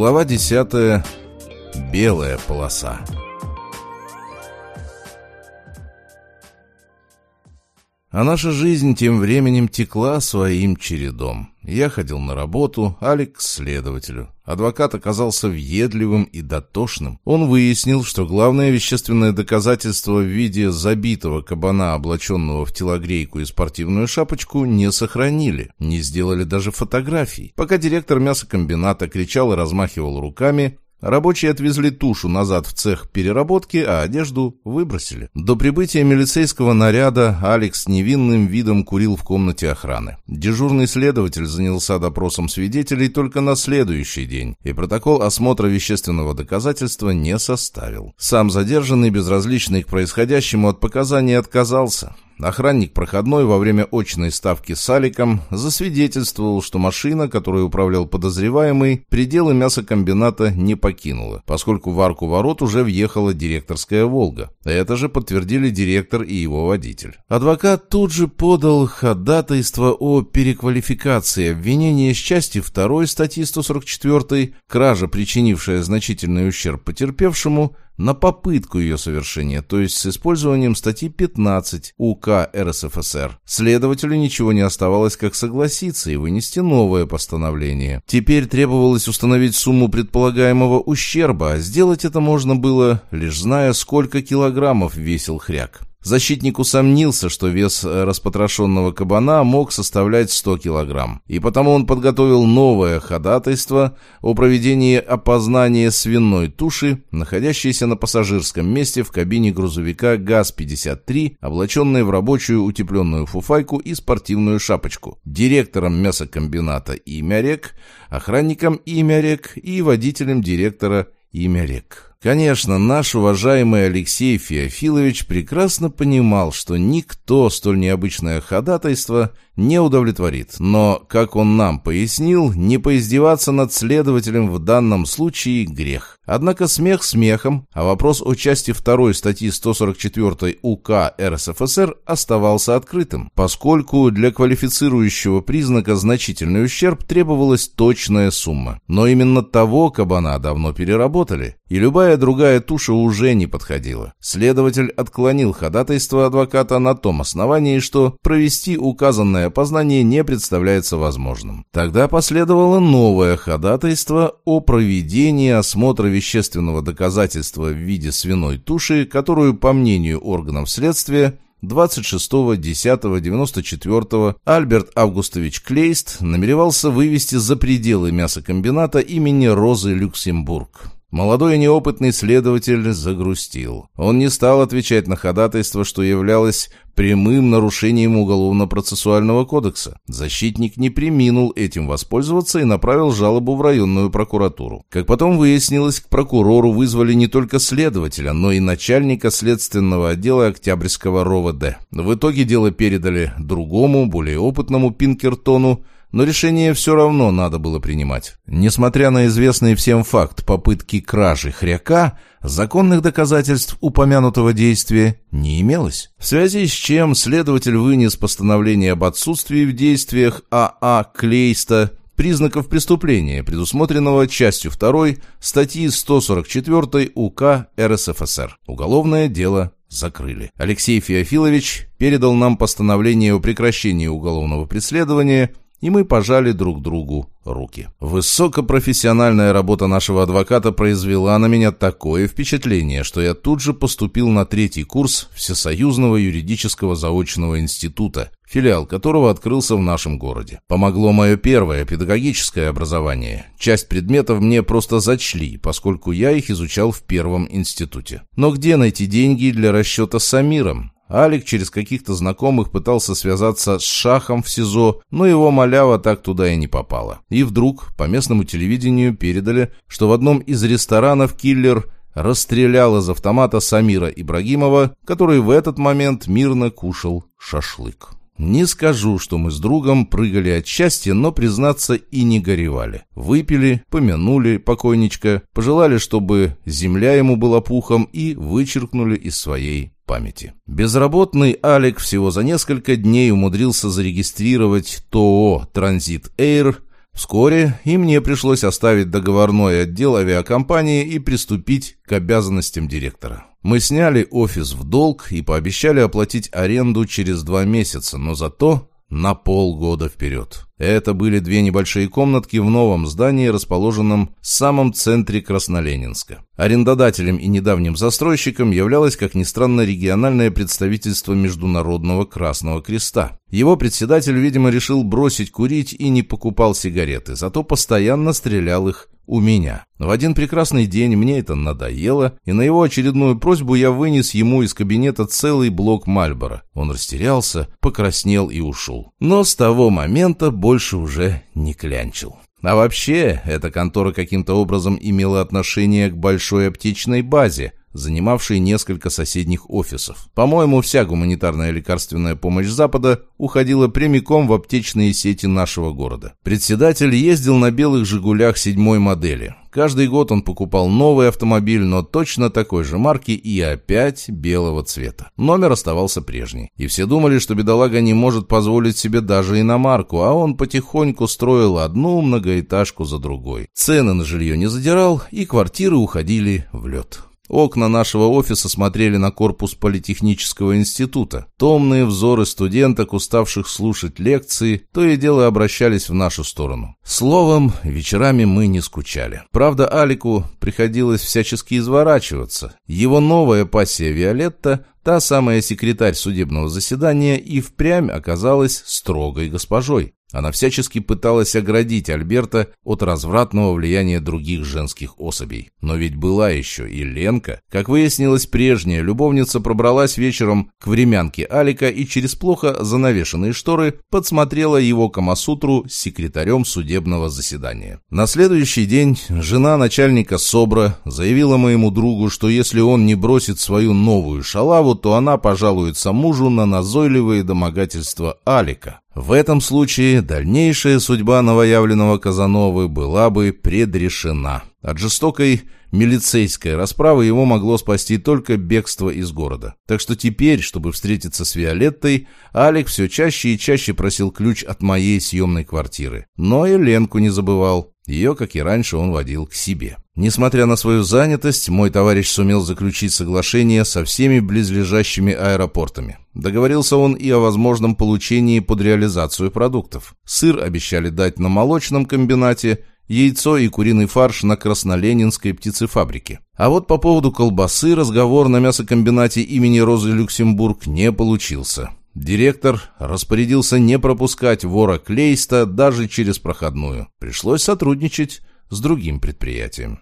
Глава 10. Белая полоса. А наша жизнь тем временем текла своим чередом. Я ходил на работу, Алик к следователю. Адвокат оказался въедливым и дотошным. Он выяснил, что главное вещественное доказательство в виде забитого кабана, облаченного в телогрейку и спортивную шапочку, не сохранили. Не сделали даже фотографий. Пока директор мясокомбината кричал и размахивал руками, Рабочие отвезли тушу назад в цех переработки, а одежду выбросили. До прибытия милицейского наряда Алекс невинным видом курил в комнате охраны. Дежурный следователь занялся допросом свидетелей только на следующий день, и протокол осмотра вещественного доказательства не составил. Сам задержанный, безразличный к происходящему от показаний, отказался. Охранник проходной во время очной ставки с Аликом засвидетельствовал, что машина, которой управлял подозреваемый, пределы мясокомбината не покинула, поскольку в арку ворот уже въехала директорская «Волга». Это же подтвердили директор и его водитель. Адвокат тут же подал ходатайство о переквалификации обвинения с части 2 статьи 144 «Кража, причинившая значительный ущерб потерпевшему», на попытку ее совершения, то есть с использованием статьи 15 УК РСФСР. Следователю ничего не оставалось, как согласиться и вынести новое постановление. Теперь требовалось установить сумму предполагаемого ущерба, а сделать это можно было, лишь зная, сколько килограммов весил хряк. Защитник усомнился, что вес э, распотрошенного кабана мог составлять 100 килограмм, и потому он подготовил новое ходатайство о проведении опознания свиной туши, находящейся на пассажирском месте в кабине грузовика ГАЗ-53, облаченной в рабочую утепленную фуфайку и спортивную шапочку, директором мясокомбината имя Рек, охранником имя Рек и водителем директора имя Рек. Конечно, наш уважаемый Алексей Феофилович прекрасно понимал, что никто столь необычное ходатайство не удовлетворит. Но, как он нам пояснил, не поиздеваться над следователем в данном случае грех. Однако смех смехом, а вопрос о части 2 статьи 144 УК РСФСР оставался открытым, поскольку для квалифицирующего признака значительный ущерб требовалась точная сумма. Но именно того кабана давно переработали, и любая другая туша уже не подходила. Следователь отклонил ходатайство адвоката на том основании, что провести указанное опознание не представляется возможным. Тогда последовало новое ходатайство о проведении осмотра вещественного доказательства в виде свиной туши, которую, по мнению органов следствия, 26.10.94 Альберт Августович Клейст намеревался вывести за пределы мясокомбината имени Розы Люксембург. Молодой неопытный следователь загрустил. Он не стал отвечать на ходатайство, что являлось прямым нарушением Уголовно-процессуального кодекса. Защитник не приминул этим воспользоваться и направил жалобу в районную прокуратуру. Как потом выяснилось, к прокурору вызвали не только следователя, но и начальника следственного отдела Октябрьского РОВД. В итоге дело передали другому, более опытному Пинкертону, но решение все равно надо было принимать. Несмотря на известный всем факт попытки кражи хряка, законных доказательств упомянутого действия не имелось. В связи с чем следователь вынес постановление об отсутствии в действиях АА а Клейста признаков преступления, предусмотренного частью 2 статьи 144 УК РСФСР. Уголовное дело закрыли. Алексей Феофилович передал нам постановление о прекращении уголовного преследования и мы пожали друг другу руки. Высокопрофессиональная работа нашего адвоката произвела на меня такое впечатление, что я тут же поступил на третий курс Всесоюзного юридического заочного института, филиал которого открылся в нашем городе. Помогло мое первое педагогическое образование. Часть предметов мне просто зачли, поскольку я их изучал в первом институте. Но где найти деньги для расчета с Амиром? Алик через каких-то знакомых пытался связаться с Шахом в СИЗО, но его малява так туда и не попала. И вдруг по местному телевидению передали, что в одном из ресторанов киллер расстрелял из автомата Самира Ибрагимова, который в этот момент мирно кушал шашлык. Не скажу, что мы с другом прыгали от счастья, но, признаться, и не горевали. Выпили, помянули покойничка, пожелали, чтобы земля ему была пухом и вычеркнули из своей памяти. Безработный Алик всего за несколько дней умудрился зарегистрировать ТОО «Транзит Эйр», Вскоре и мне пришлось оставить договорной отдел авиакомпании и приступить к обязанностям директора. Мы сняли офис в долг и пообещали оплатить аренду через два месяца, но зато на полгода вперед. Это были две небольшие комнатки в новом здании, расположенном в самом центре Красноленинска. Арендодателем и недавним застройщиком являлось, как ни странно, региональное представительство Международного Красного Креста. Его председатель, видимо, решил бросить курить и не покупал сигареты, зато постоянно стрелял их у меня. В один прекрасный день мне это надоело, и на его очередную просьбу я вынес ему из кабинета целый блок Мальбора. Он растерялся, покраснел и ушел. Но с того момента больше уже не клянчил. А вообще, эта контора каким-то образом имела отношение к большой аптечной базе, занимавшей несколько соседних офисов. По-моему, вся гуманитарная лекарственная помощь Запада уходила прямиком в аптечные сети нашего города. Председатель ездил на белых «Жигулях» седьмой модели. Каждый год он покупал новый автомобиль, но точно такой же марки и опять белого цвета. Номер оставался прежний. И все думали, что бедолага не может позволить себе даже иномарку, а он потихоньку строил одну многоэтажку за другой. Цены на жилье не задирал, и квартиры уходили в лед. Окна нашего офиса смотрели на корпус Политехнического института. Томные взоры студенток, уставших слушать лекции, то и дело обращались в нашу сторону. Словом, вечерами мы не скучали. Правда, Алику приходилось всячески изворачиваться. Его новая пассия Виолетта Та самая секретарь судебного заседания и впрямь оказалась строгой госпожой. Она всячески пыталась оградить Альберта от развратного влияния других женских особей. Но ведь была еще и Ленка. Как выяснилось, прежняя любовница пробралась вечером к времянке Алика и через плохо занавешенные шторы подсмотрела его Камасутру с секретарем судебного заседания. На следующий день жена начальника СОБРа заявила моему другу, что если он не бросит свою новую шалаву, то она пожалуется мужу на назойливые домогательства Алика. В этом случае дальнейшая судьба новоявленного Казановы была бы предрешена. От жестокой милицейской расправы его могло спасти только бегство из города. Так что теперь, чтобы встретиться с Виолеттой, Алик все чаще и чаще просил ключ от моей съемной квартиры. Но и Ленку не забывал. Ее, как и раньше, он водил к себе. Несмотря на свою занятость, мой товарищ сумел заключить соглашение со всеми близлежащими аэропортами. Договорился он и о возможном получении под реализацию продуктов. Сыр обещали дать на молочном комбинате, яйцо и куриный фарш на Красноленинской птицефабрике. А вот по поводу колбасы разговор на мясокомбинате имени Розы Люксембург не получился. Директор распорядился не пропускать вора Клейста даже через проходную. Пришлось сотрудничать с другим предприятием.